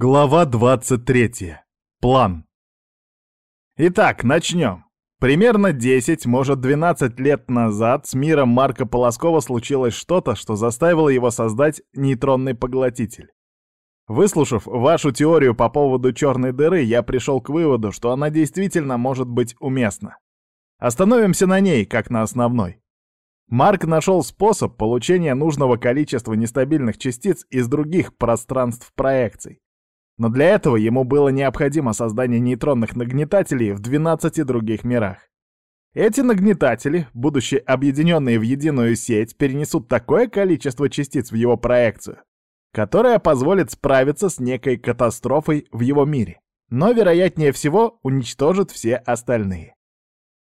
Глава 23. План. Итак, начнем. Примерно 10, может 12 лет назад с миром Марка Полоскова случилось что-то, что заставило его создать нейтронный поглотитель. Выслушав вашу теорию по поводу черной дыры, я пришел к выводу, что она действительно может быть уместна. Остановимся на ней, как на основной. Марк нашел способ получения нужного количества нестабильных частиц из других пространств проекций. Но для этого ему было необходимо создание нейтронных нагнетателей в 12 других мирах. Эти нагнетатели, будучи объединенные в единую сеть, перенесут такое количество частиц в его проекцию, которое позволит справиться с некой катастрофой в его мире, но, вероятнее всего, уничтожит все остальные.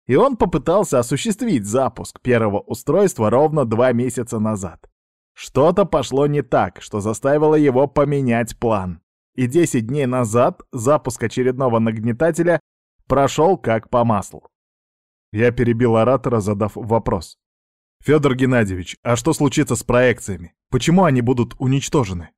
И он попытался осуществить запуск первого устройства ровно два месяца назад. Что-то пошло не так, что заставило его поменять план и 10 дней назад запуск очередного нагнетателя прошел как по маслу. Я перебил оратора, задав вопрос. «Федор Геннадьевич, а что случится с проекциями? Почему они будут уничтожены?»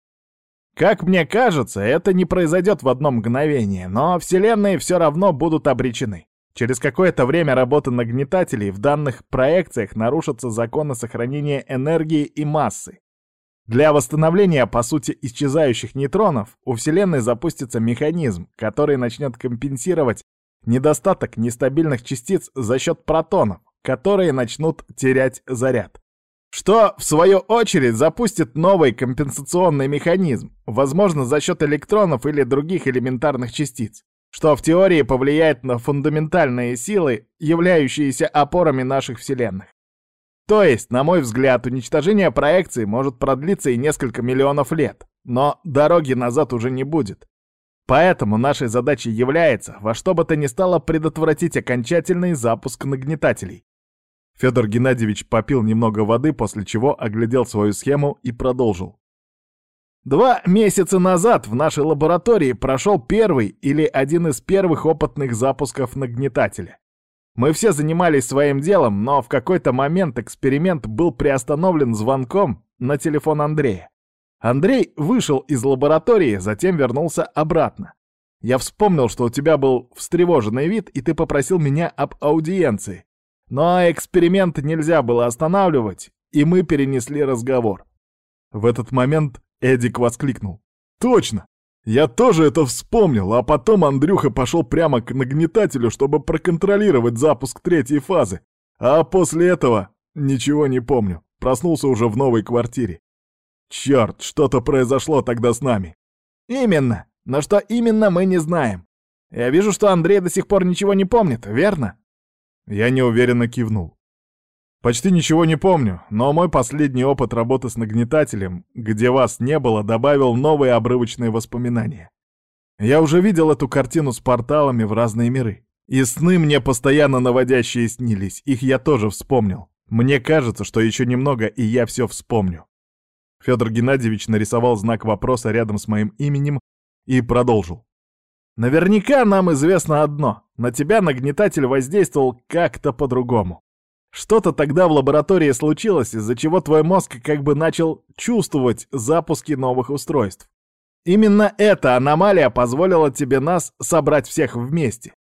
«Как мне кажется, это не произойдет в одно мгновение, но вселенные все равно будут обречены. Через какое-то время работы нагнетателей в данных проекциях нарушатся законы сохранения энергии и массы, для восстановления, по сути, исчезающих нейтронов у Вселенной запустится механизм, который начнет компенсировать недостаток нестабильных частиц за счет протонов, которые начнут терять заряд. Что, в свою очередь, запустит новый компенсационный механизм, возможно, за счет электронов или других элементарных частиц, что в теории повлияет на фундаментальные силы, являющиеся опорами наших вселенных. То есть, на мой взгляд, уничтожение проекции может продлиться и несколько миллионов лет, но дороги назад уже не будет. Поэтому нашей задачей является во что бы то ни стало предотвратить окончательный запуск нагнетателей. Федор Геннадьевич попил немного воды, после чего оглядел свою схему и продолжил. Два месяца назад в нашей лаборатории прошел первый или один из первых опытных запусков нагнетателя. Мы все занимались своим делом, но в какой-то момент эксперимент был приостановлен звонком на телефон Андрея. Андрей вышел из лаборатории, затем вернулся обратно. Я вспомнил, что у тебя был встревоженный вид, и ты попросил меня об аудиенции. Но эксперимент нельзя было останавливать, и мы перенесли разговор. В этот момент Эдик воскликнул. «Точно! Я тоже это вспомнил, а потом Андрюха пошел прямо к нагнетателю, чтобы проконтролировать запуск третьей фазы. А после этого ничего не помню. Проснулся уже в новой квартире. Черт, что-то произошло тогда с нами. Именно. Но что именно, мы не знаем. Я вижу, что Андрей до сих пор ничего не помнит, верно? Я неуверенно кивнул. Почти ничего не помню, но мой последний опыт работы с нагнетателем, где вас не было, добавил новые обрывочные воспоминания. Я уже видел эту картину с порталами в разные миры. И сны мне постоянно наводящие снились, их я тоже вспомнил. Мне кажется, что еще немного, и я все вспомню. Федор Геннадьевич нарисовал знак вопроса рядом с моим именем и продолжил. Наверняка нам известно одно. На тебя нагнетатель воздействовал как-то по-другому. Что-то тогда в лаборатории случилось, из-за чего твой мозг как бы начал чувствовать запуски новых устройств. Именно эта аномалия позволила тебе нас собрать всех вместе.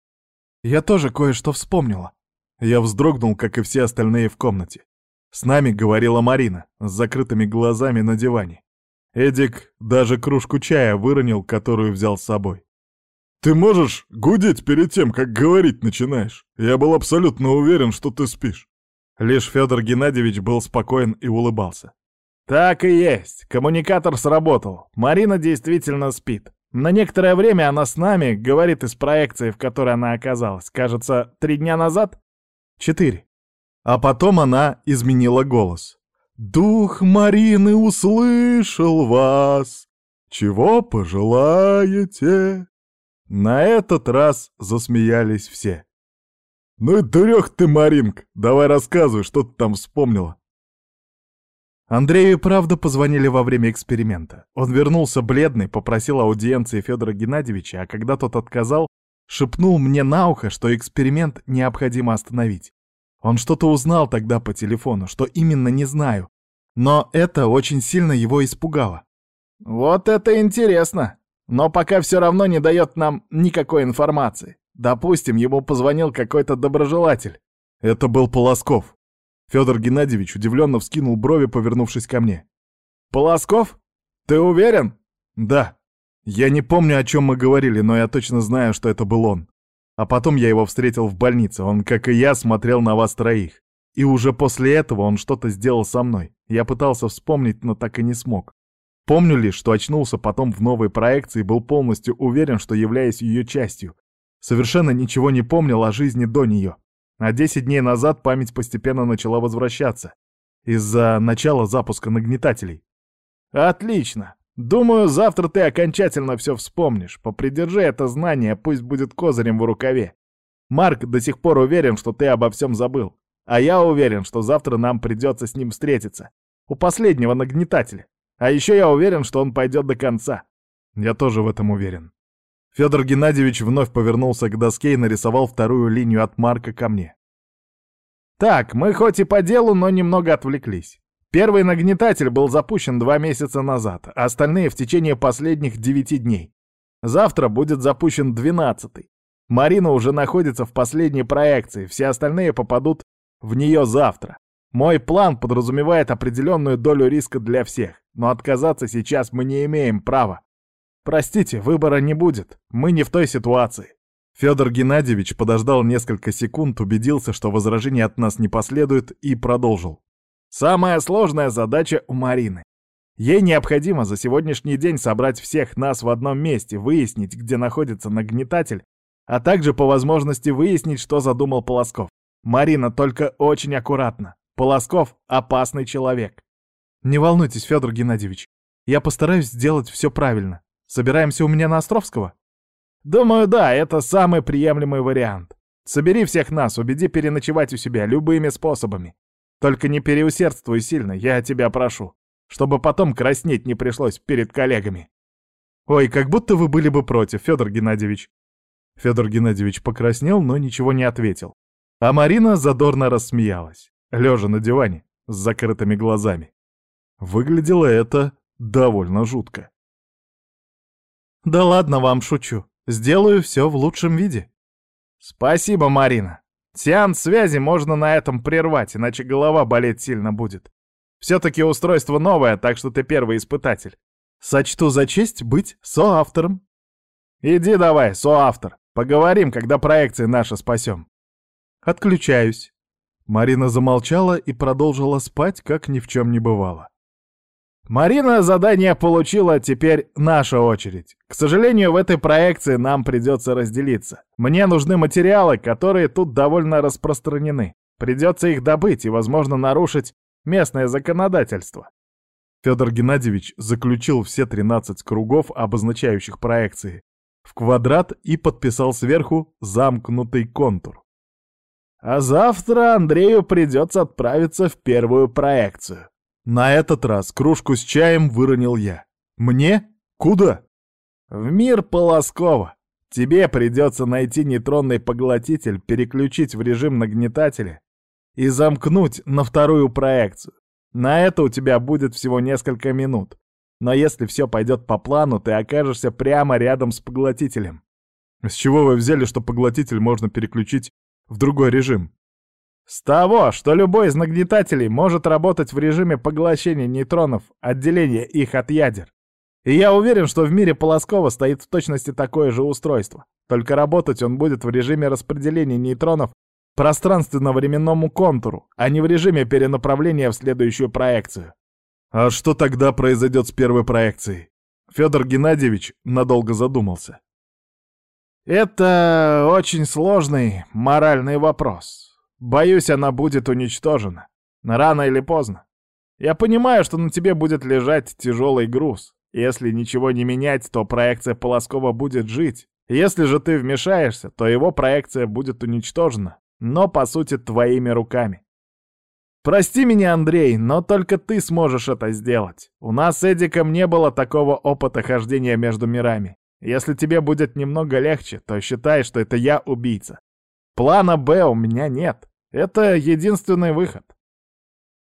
Я тоже кое-что вспомнила. Я вздрогнул, как и все остальные в комнате. С нами говорила Марина, с закрытыми глазами на диване. Эдик даже кружку чая выронил, которую взял с собой. «Ты можешь гудеть перед тем, как говорить начинаешь? Я был абсолютно уверен, что ты спишь». Лишь Федор Геннадьевич был спокоен и улыбался. «Так и есть. Коммуникатор сработал. Марина действительно спит. На некоторое время она с нами, говорит из проекции, в которой она оказалась. Кажется, три дня назад? Четыре. А потом она изменила голос. «Дух Марины услышал вас. Чего пожелаете?» На этот раз засмеялись все. «Ну и дурех ты, Маринк! Давай рассказывай, что ты там вспомнила!» Андрею правда позвонили во время эксперимента. Он вернулся бледный, попросил аудиенции Федора Геннадьевича, а когда тот отказал, шепнул мне на ухо, что эксперимент необходимо остановить. Он что-то узнал тогда по телефону, что именно не знаю. Но это очень сильно его испугало. «Вот это интересно! но пока все равно не дает нам никакой информации. Допустим, ему позвонил какой-то доброжелатель. Это был Полосков. Федор Геннадьевич удивленно вскинул брови, повернувшись ко мне. «Полосков? Ты уверен?» «Да. Я не помню, о чем мы говорили, но я точно знаю, что это был он. А потом я его встретил в больнице. Он, как и я, смотрел на вас троих. И уже после этого он что-то сделал со мной. Я пытался вспомнить, но так и не смог. Помню лишь, что очнулся потом в новой проекции и был полностью уверен, что являюсь ее частью. Совершенно ничего не помнил о жизни до нее. А 10 дней назад память постепенно начала возвращаться. Из-за начала запуска нагнетателей. Отлично. Думаю, завтра ты окончательно все вспомнишь. Попридержи это знание, пусть будет козырем в рукаве. Марк до сих пор уверен, что ты обо всем забыл. А я уверен, что завтра нам придется с ним встретиться. У последнего нагнетателя. А еще я уверен, что он пойдет до конца. Я тоже в этом уверен. Федор Геннадьевич вновь повернулся к доске и нарисовал вторую линию от Марка ко мне. Так, мы хоть и по делу, но немного отвлеклись. Первый нагнетатель был запущен два месяца назад, а остальные в течение последних девяти дней. Завтра будет запущен двенадцатый. Марина уже находится в последней проекции, все остальные попадут в нее завтра. Мой план подразумевает определенную долю риска для всех, но отказаться сейчас мы не имеем права. Простите, выбора не будет, мы не в той ситуации. Федор Геннадьевич подождал несколько секунд, убедился, что возражений от нас не последует, и продолжил. Самая сложная задача у Марины. Ей необходимо за сегодняшний день собрать всех нас в одном месте, выяснить, где находится нагнетатель, а также по возможности выяснить, что задумал Полосков. Марина, только очень аккуратно. Полосков — опасный человек. Не волнуйтесь, Федор Геннадьевич. Я постараюсь сделать все правильно. Собираемся у меня на Островского? Думаю, да, это самый приемлемый вариант. Собери всех нас, убеди переночевать у себя любыми способами. Только не переусердствуй сильно, я тебя прошу, чтобы потом краснеть не пришлось перед коллегами. Ой, как будто вы были бы против, Федор Геннадьевич. Федор Геннадьевич покраснел, но ничего не ответил. А Марина задорно рассмеялась, лежа на диване, с закрытыми глазами. Выглядело это довольно жутко. «Да ладно вам, шучу. Сделаю все в лучшем виде». «Спасибо, Марина. Сеанс связи можно на этом прервать, иначе голова болеть сильно будет. Все-таки устройство новое, так что ты первый испытатель. Сочту за честь быть соавтором». «Иди давай, соавтор. Поговорим, когда проекции наши спасем». Отключаюсь. Марина замолчала и продолжила спать, как ни в чем не бывало. Марина задание получила, теперь наша очередь. К сожалению, в этой проекции нам придется разделиться. Мне нужны материалы, которые тут довольно распространены. Придется их добыть и, возможно, нарушить местное законодательство. Федор Геннадьевич заключил все 13 кругов, обозначающих проекции, в квадрат и подписал сверху замкнутый контур. А завтра Андрею придется отправиться в первую проекцию. На этот раз кружку с чаем выронил я. Мне? Куда? В мир Полоскова. Тебе придется найти нейтронный поглотитель, переключить в режим нагнетателя и замкнуть на вторую проекцию. На это у тебя будет всего несколько минут. Но если все пойдет по плану, ты окажешься прямо рядом с поглотителем. С чего вы взяли, что поглотитель можно переключить в другой режим. С того, что любой из нагнетателей может работать в режиме поглощения нейтронов, отделения их от ядер. И я уверен, что в мире Полоскова стоит в точности такое же устройство. Только работать он будет в режиме распределения нейтронов пространственно-временному контуру, а не в режиме перенаправления в следующую проекцию. А что тогда произойдет с первой проекцией? Федор Геннадьевич надолго задумался. Это очень сложный моральный вопрос. Боюсь, она будет уничтожена. Рано или поздно. Я понимаю, что на тебе будет лежать тяжелый груз. Если ничего не менять, то проекция Полоскова будет жить. Если же ты вмешаешься, то его проекция будет уничтожена, но, по сути, твоими руками. Прости меня, Андрей, но только ты сможешь это сделать. У нас с Эдиком не было такого опыта хождения между мирами. Если тебе будет немного легче, то считай, что это я убийца. Плана «Б» у меня нет. Это единственный выход.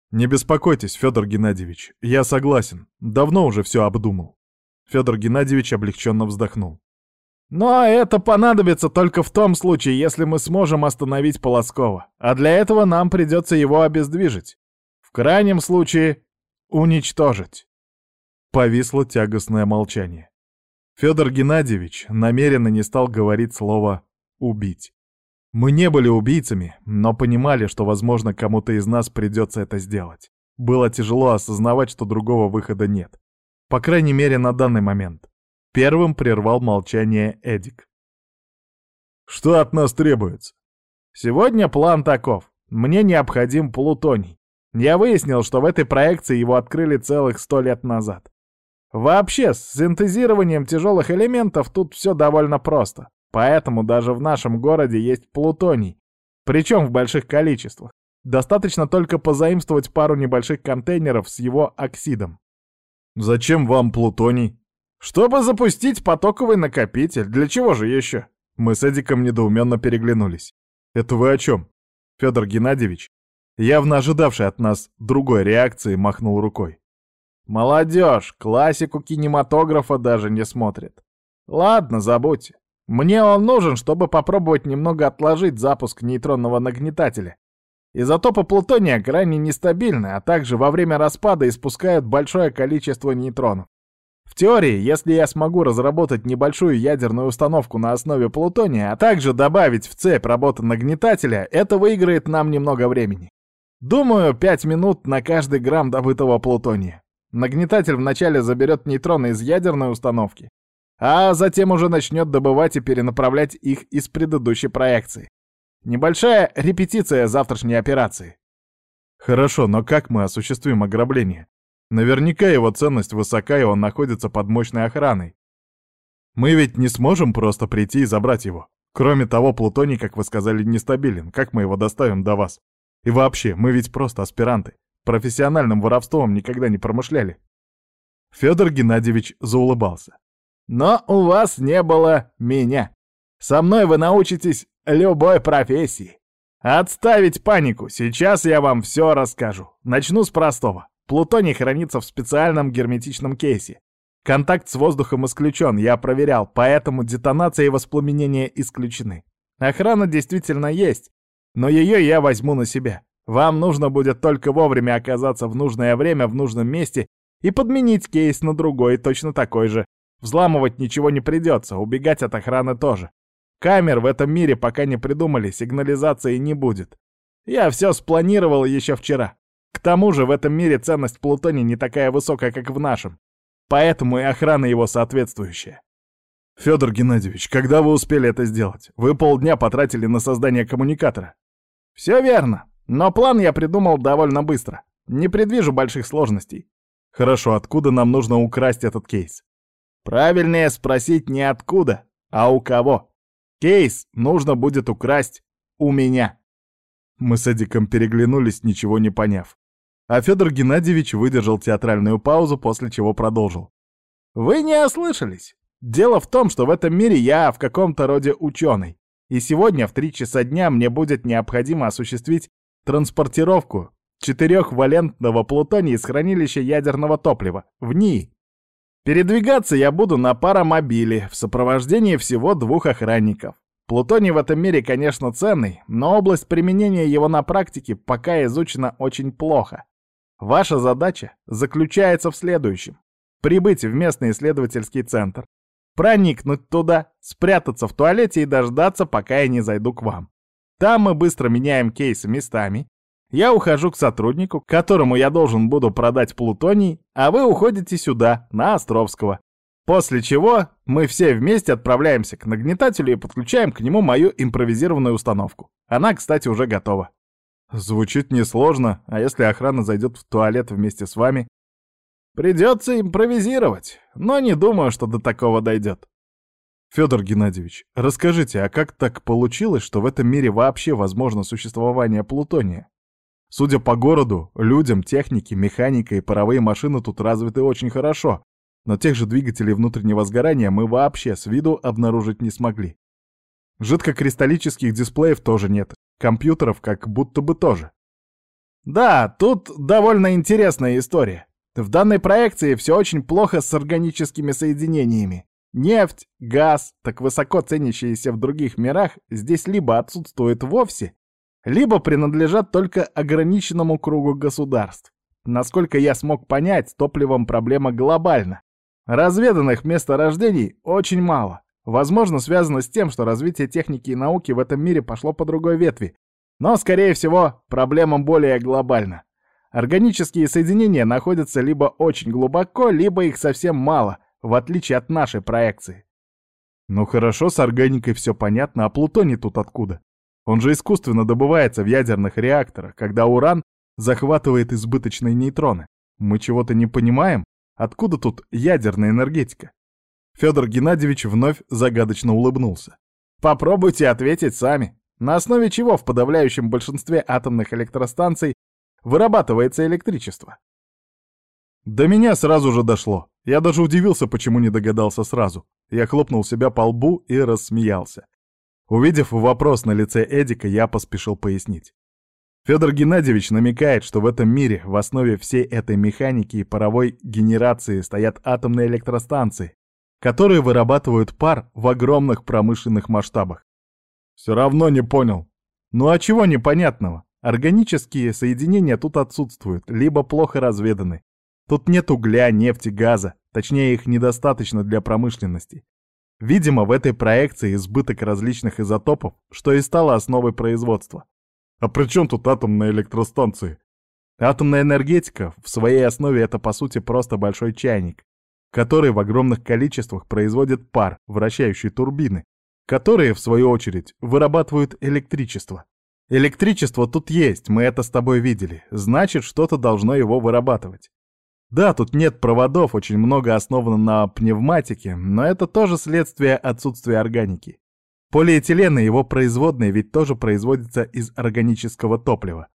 Не беспокойтесь, Федор Геннадьевич, я согласен. Давно уже все обдумал. Федор Геннадьевич облегченно вздохнул. Но это понадобится только в том случае, если мы сможем остановить Полоскова, а для этого нам придется его обездвижить. В крайнем случае — уничтожить. Повисло тягостное молчание. Федор Геннадьевич намеренно не стал говорить слово «убить». Мы не были убийцами, но понимали, что, возможно, кому-то из нас придется это сделать. Было тяжело осознавать, что другого выхода нет. По крайней мере, на данный момент. Первым прервал молчание Эдик. «Что от нас требуется?» «Сегодня план таков. Мне необходим плутоний. Я выяснил, что в этой проекции его открыли целых сто лет назад. Вообще, с синтезированием тяжелых элементов тут все довольно просто. Поэтому даже в нашем городе есть плутоний. Причем в больших количествах. Достаточно только позаимствовать пару небольших контейнеров с его оксидом. «Зачем вам плутоний?» «Чтобы запустить потоковый накопитель. Для чего же еще?» Мы с Эдиком недоуменно переглянулись. «Это вы о чем?» Федор Геннадьевич, явно ожидавший от нас другой реакции, махнул рукой. «Молодежь, классику кинематографа даже не смотрит. Ладно, забудьте. Мне он нужен, чтобы попробовать немного отложить запуск нейтронного нагнетателя. Изотопы плутония крайне нестабильны, а также во время распада испускают большое количество нейтронов. В теории, если я смогу разработать небольшую ядерную установку на основе плутония, а также добавить в цепь работы нагнетателя, это выиграет нам немного времени. Думаю, 5 минут на каждый грамм добытого плутония. Нагнетатель вначале заберет нейтроны из ядерной установки, а затем уже начнет добывать и перенаправлять их из предыдущей проекции. Небольшая репетиция завтрашней операции. Хорошо, но как мы осуществим ограбление? Наверняка его ценность высока, и он находится под мощной охраной. Мы ведь не сможем просто прийти и забрать его. Кроме того, плутоний, как вы сказали, нестабилен. Как мы его доставим до вас? И вообще, мы ведь просто аспиранты. Профессиональным воровством никогда не промышляли. Федор Геннадьевич заулыбался. Но у вас не было меня. Со мной вы научитесь любой профессии. Отставить панику, сейчас я вам все расскажу. Начну с простого. Плутоний хранится в специальном герметичном кейсе. Контакт с воздухом исключен, я проверял, поэтому детонация и воспламенение исключены. Охрана действительно есть, но ее я возьму на себя. Вам нужно будет только вовремя оказаться в нужное время в нужном месте и подменить кейс на другой, точно такой же. Взламывать ничего не придется, убегать от охраны тоже. Камер в этом мире пока не придумали, сигнализации не будет. Я все спланировал еще вчера. К тому же в этом мире ценность плутония не такая высокая, как в нашем. Поэтому и охрана его соответствующая. Федор Геннадьевич, когда вы успели это сделать? Вы полдня потратили на создание коммуникатора. Все верно, но план я придумал довольно быстро. Не предвижу больших сложностей. Хорошо, откуда нам нужно украсть этот кейс? Правильнее спросить не откуда, а у кого. Кейс нужно будет украсть у меня. Мы с Эдиком переглянулись, ничего не поняв. А Федор Геннадьевич выдержал театральную паузу, после чего продолжил. «Вы не ослышались. Дело в том, что в этом мире я в каком-то роде ученый, и сегодня в три часа дня мне будет необходимо осуществить транспортировку четырехвалентного плутония из хранилища ядерного топлива в НИИ. Передвигаться я буду на паромобиле в сопровождении всего двух охранников. Плутоний в этом мире, конечно, ценный, но область применения его на практике пока изучена очень плохо. Ваша задача заключается в следующем. Прибыть в местный исследовательский центр, проникнуть туда, спрятаться в туалете и дождаться, пока я не зайду к вам. Там мы быстро меняем кейсы местами. Я ухожу к сотруднику, которому я должен буду продать плутоний, а вы уходите сюда, на Островского. После чего мы все вместе отправляемся к нагнетателю и подключаем к нему мою импровизированную установку. Она, кстати, уже готова. Звучит несложно, а если охрана зайдет в туалет вместе с вами? Придется импровизировать, но не думаю, что до такого дойдет. Федор Геннадьевич, расскажите, а как так получилось, что в этом мире вообще возможно существование плутония? Судя по городу, людям, технике, механика и паровые машины тут развиты очень хорошо, но тех же двигателей внутреннего сгорания мы вообще с виду обнаружить не смогли. Жидкокристаллических дисплеев тоже нет, Компьютеров как будто бы тоже. Да, тут довольно интересная история. В данной проекции все очень плохо с органическими соединениями. Нефть, газ, так высоко ценящиеся в других мирах, здесь либо отсутствуют вовсе, либо принадлежат только ограниченному кругу государств. Насколько я смог понять, с топливом проблема глобальна. Разведанных месторождений очень мало. Возможно, связано с тем, что развитие техники и науки в этом мире пошло по другой ветви. Но, скорее всего, проблема более глобальна. Органические соединения находятся либо очень глубоко, либо их совсем мало, в отличие от нашей проекции. Ну хорошо, с органикой все понятно, а плутоний тут откуда? Он же искусственно добывается в ядерных реакторах, когда уран захватывает избыточные нейтроны. Мы чего-то не понимаем? Откуда тут ядерная энергетика? Федор Геннадьевич вновь загадочно улыбнулся. Попробуйте ответить сами. На основе чего в подавляющем большинстве атомных электростанций вырабатывается электричество. До меня сразу же дошло. Я даже удивился, почему не догадался сразу. Я хлопнул себя по лбу и рассмеялся. Увидев вопрос на лице Эдика, я поспешил пояснить. Федор Геннадьевич намекает, что в этом мире в основе всей этой механики и паровой генерации стоят атомные электростанции, которые вырабатывают пар в огромных промышленных масштабах. Все равно не понял. Ну а чего непонятного? Органические соединения тут отсутствуют, либо плохо разведаны. Тут нет угля, нефти, газа, точнее их недостаточно для промышленности. Видимо, в этой проекции избыток различных изотопов, что и стало основой производства. А при чем тут атомные электростанции? Атомная энергетика в своей основе это по сути просто большой чайник, который в огромных количествах производит пар, вращающий турбины, которые, в свою очередь, вырабатывают электричество. Электричество тут есть, мы это с тобой видели. Значит, что-то должно его вырабатывать. Да, тут нет проводов, очень много основано на пневматике, но это тоже следствие отсутствия органики. Полиэтилен и его производные ведь тоже производятся из органического топлива.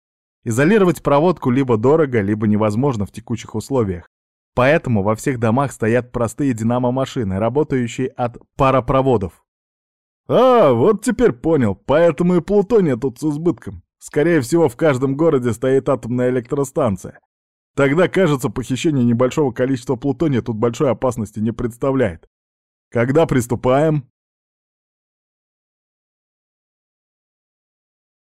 Изолировать проводку либо дорого, либо невозможно в текущих условиях. Поэтому во всех домах стоят простые динамо-машины, работающие от паропроводов, «А, вот теперь понял, поэтому и плутония тут с избытком. Скорее всего, в каждом городе стоит атомная электростанция. Тогда, кажется, похищение небольшого количества плутония тут большой опасности не представляет. Когда приступаем?»